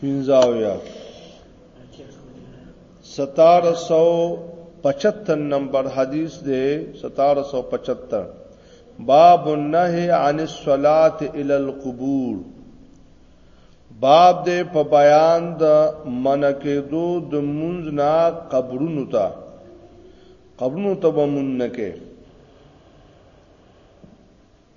پنځاویا 1775 نمبر حدیث دی 1775 باب النهي عن الصلاه الى القبور باب دې په بیان د منکه دو د منځ نه قبرونو ته قبرونو ته به مونږ نه کې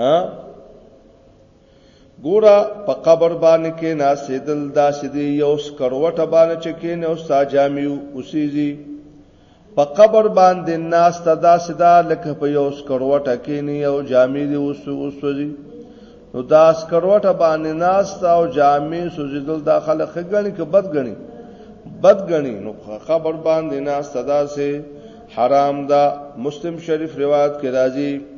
ها ګورا په قبر باندې کې ناسیدل دا سیدی یو سکروټه باندې چې کې نه اوستا جامیو اوسېږي په قبر باندې ناس تدا سدا لکه په یو سکروټه کې نه یو جامی دی اوسو اوسوږي نو دا سکروټه باندې ناس تا او جامی سوزیدل دا خلک غني کې بد غني بد غني نو قبر باندې ناس تدا سه حرام دا مسلم شریف روایت کې راځي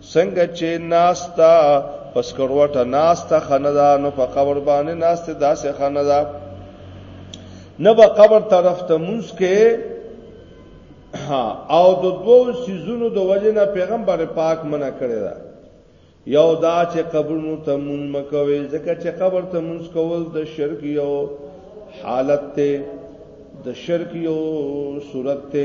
څنګه چې ناستا پس کروټه ناستا خندا نو په قبر باندې ناسته داسې خندا نه به قبر طرف ته مونږ کې او د دوو سيزونو د وجه نه پیغمبر پاک منع کړی دا یو دا چې قبرونو ته مونږ مکوي ځکه چې قبر ته مونږ کول د شرک یو حالت ته د شرک یو صورت ته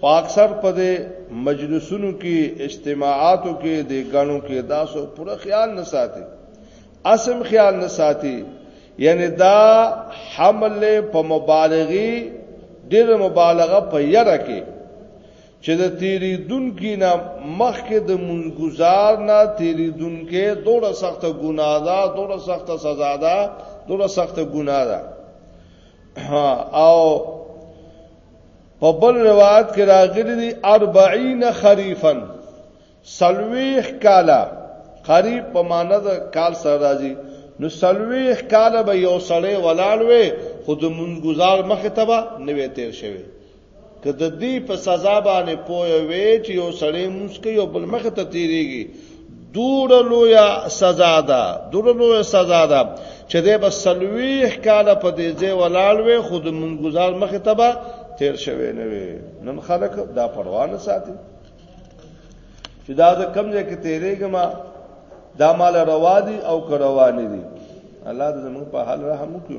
خو اکثر په دې مجلسونو کې اجتماعاتو کې د غنو کې داسو پوره خیال نه ساتي اسم خیال نه ساتي یعنی دا حمل په مبالغي ډېر مبالغه په یره کې چې د تیری دن کې نه مخ کې د منګزار نه تیری دن کې دوړه سخت ګناه ده دوړه سخت سزا ده دوړه سخت ګناه ده او په بل روایت کې راغلي دي 40 خریفن سلويخ کالا خریف په معنی د کال سره راځي نو سلويخ کالا به یو سړی ولاړ وي خود منګزار مخه تبا نوې تیر شوی که د دې په سزا باندې پوي وي چې یو سړی مسکی او بل مخه ته تیریږي دور لویا سزا ده دور لویا سزا ده چې د بس سلويخ کال په دې ځای ولاړ وي خود مونږ گزار مخه تبا تیر شوی نه وي نن خلک دا پروا نه ساتي چې دا د کم ځای کې تیرېږم دا مال روا دي او کروانې دي الله دې زموږ په حال رحم وکړي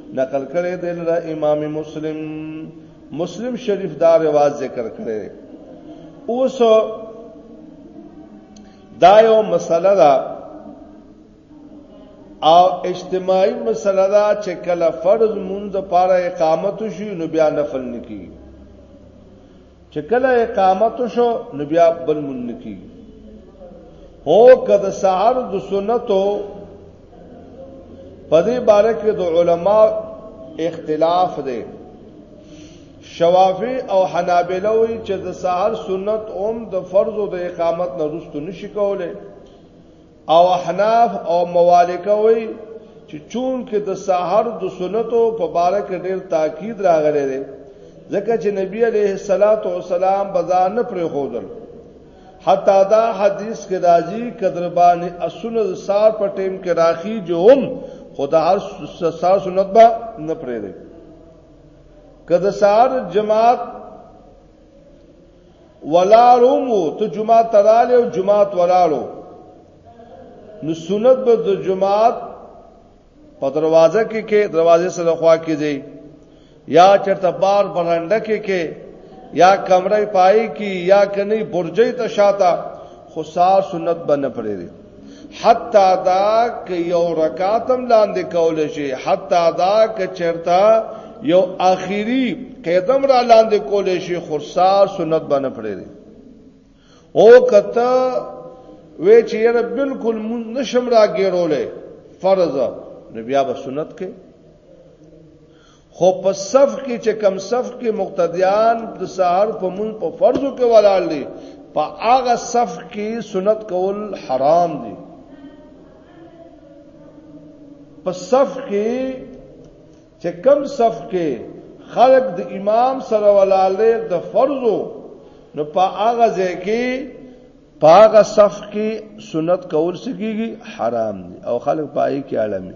نقل کړي دی لره امام مسلم مسلم شریف دا رواج ذکر کړي اوس دا یو مسله ده او اجتماعي مسله ده چې کله فرض مونږ د پاره اقامت شي نو بیا نفل نکي چې کله اقامت شو نو بیا بل مونږ کی هو کده سحر د سنتو په دې باره کې د علما اختلاف دی شوافی او حنابلہ وی چې د سحر سنت اوم د فرض او د اقامت نه رسته نشي کولای او احناف او موالکه وي چې چون کې د سحر د سنتو په باره کې ډېر تاکید راغلی دی ځکه چې نبی عليه الصلاة والسلام بزان نه پرې خودل حتی دا حدیث کې راځي کدربان اسونه د سار په ټیم کې راخي جو هم خدا هر سار سنت به نه پرې دی کده سار جماعت ولارو مو ته جمعه تراله او جمعه ولارو نو سنت به د جمعه په دروازه کې کې دروازه سره خوا کې دی یا چرته بار برانډه کې کې یا کمرې پای کې یا کني برجې ته شاته خو سار سنت بنه پرې دی حتا دا که یو رکاتم لاندې کول شي حتا دا که چرتا یو اخیری قیدم را لاندې کول شي خرصا سنت باندې پرې دي او کته وې چې یره بالکل نشم را ګیرولې فرض نو بیا به سنت کې خو په صف کې چې کم صف کې مقتدیان د سحر په مون په فرضو کې ولاړ دي په هغه صف کې سنت کول حرام دي په صف کې چې کم صف کې خلق د امام سره ولاړ دي د فرضو نو په هغه ځای کې په هغه صف کې سنت کول سکیږي حرام دي او خلق پای کې عالمي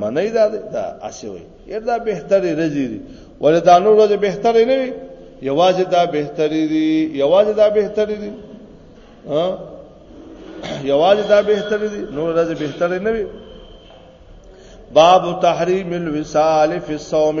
منی دا دا اسی وي یره دا بهتري رزي دي ولې دا نور ورځې بهتري نه وي یوازې دا بهتري دي یوازې دا بهتري دي ها یوازې دا بهتري دي نور ورځې بهتري نه وي باب تحریم الوصال فی الصوم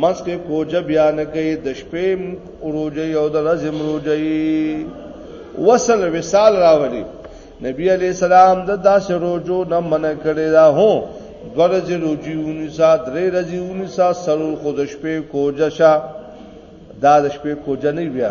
مس کې کوجه بیان کوي د شپې روزه او د ورځې روزه وصل وصال راولي نبی علی السلام د داس روزو نه منع کړی دا هو دورځ روزي ونیسا درې ورځې ونیسا سرور خود شپې کوجه شا دا د شپې کوجه نه بیا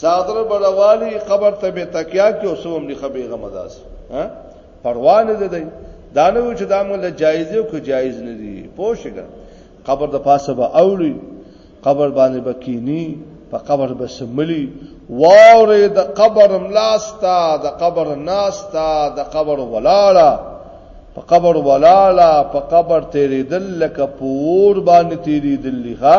صادر بلوالی قبر ته به تکیا کې اوسوم نه خبي غمداس ها پروا نه ده دی دانو چې دا موږ له جایز او کو جایز نه دی پوښګه قبر د پاسه به اولی قبر باندې بکینی په قبر به سملی واورې د قبر ملاستا د قبر ناستا د قبر ولاړه په قبر ولاړه په قبر تیرې دل لکه پور باندې تیرې دل لخوا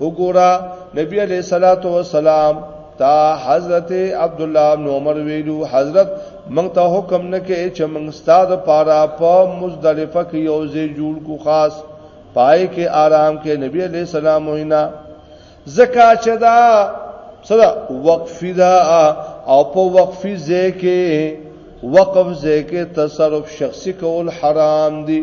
وګوره نبی علیہ الصلات والسلام تا حضرت عبد الله بن عمر ویلو حضرت مونږ ته حکم نه کې چې مونږ ستاد پارا په پا مزدلفه کې یو ځای جوړ کو خاص پای کې آرام کې نبی علیہ السلام وینا زکا چې دا صدا وقفی دا او په وقفی ځای کې وقف ځای کې تصرف شخصي کول حرام دي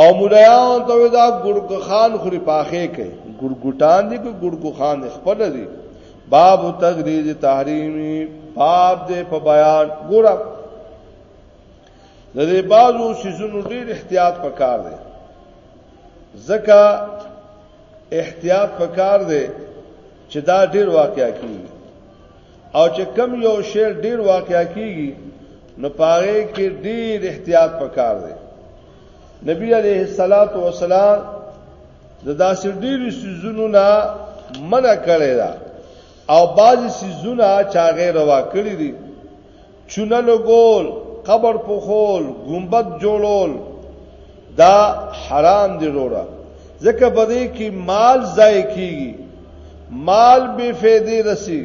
او مولایان ته دا ګورګ خان خوري پاخه کوي ګورګټان دي کو ګورګ خان خپل دي باب تغریز تحریمی باب دې په بیان ګورا د دې بازو سيزونو ډېر احتیاط پکار دی زکه احتیاط پکار دی چې دا ډېر واقعیا کیږي او چې کم یو شی ډیر واقع کیږي نو پاره کې ډیر احتیاط پکار دی نبی علیه الصلاۃ والسلام د داسې ډیرو سيزونو نه منع کړی دا او بعضی سيزونه چا غیر وا کړی دي چونه لګول قبر پوخول ګمبد جوړول دا حرام دی وروره ځکه په دې کې مال ضایع کیږي مال بے فیدې رسی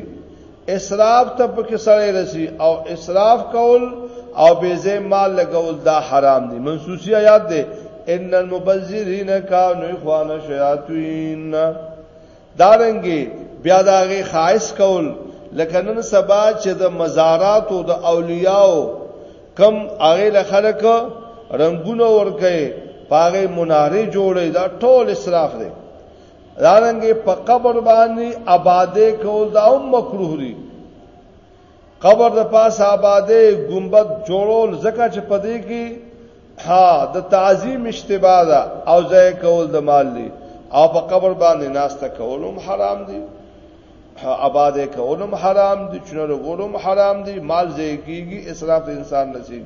اسراف ته پکې سره رسی او اسراف کول او بے زې مال لګول دا حرام دی منسوسی آیات دی ان المبذرین کانوا اخوان الشیاطین دارنګي بیا داغه خاص کول لکه نن سبا چې د مزارات او د اولیاءو کم هغه له خلک رنگونه ورکه پاره مناره جوړې دا ټول اسراف دی دارنګي په قبر باندې آبادې کول دا هم مکروه دي قبر د پاسه آباده ګمبد جوړول زکه چې پدې کې ها د تعظیم اشتباه ده او ځای کول د مال دی او په قبر باندې ناشته کولم حرام دي آباده کولم حرام دي چنره کولم حرام دي مال ځای کیږي اسراف انسان نصیب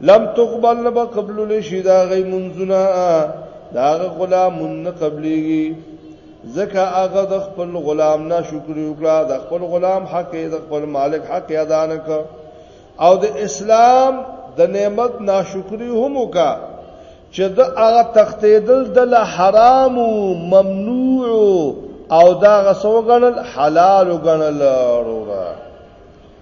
لم تقبل نبا قبل لشی دا غی منزنا دا غی غلام نه قبلیږي ځکه هغه د خپل غلام نه شکر وکړه د خپل غلام حق د خپل مالک حق ادا نه کړ او د اسلام د نعمت ناشکری هم وکړه چې د هغه تختیدل د حرام او ممنوع او دا غسو غنل حلال غنل وروره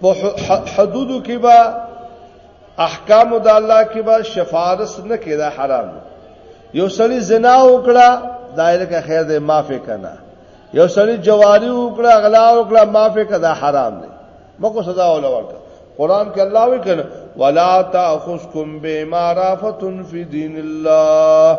په حدودو کې به احکام د الله کې به شفارس نه کېده حرام یو سړی زنا وکړه دایره کې خیر دې معافې کنا یو سړی جواری وکړه غلا وکړه معافې کدا حرام دی مکو سزا ولا ورکړه قران کې الله وی کړه ولا تاخذکم بما رافتن فی دین الله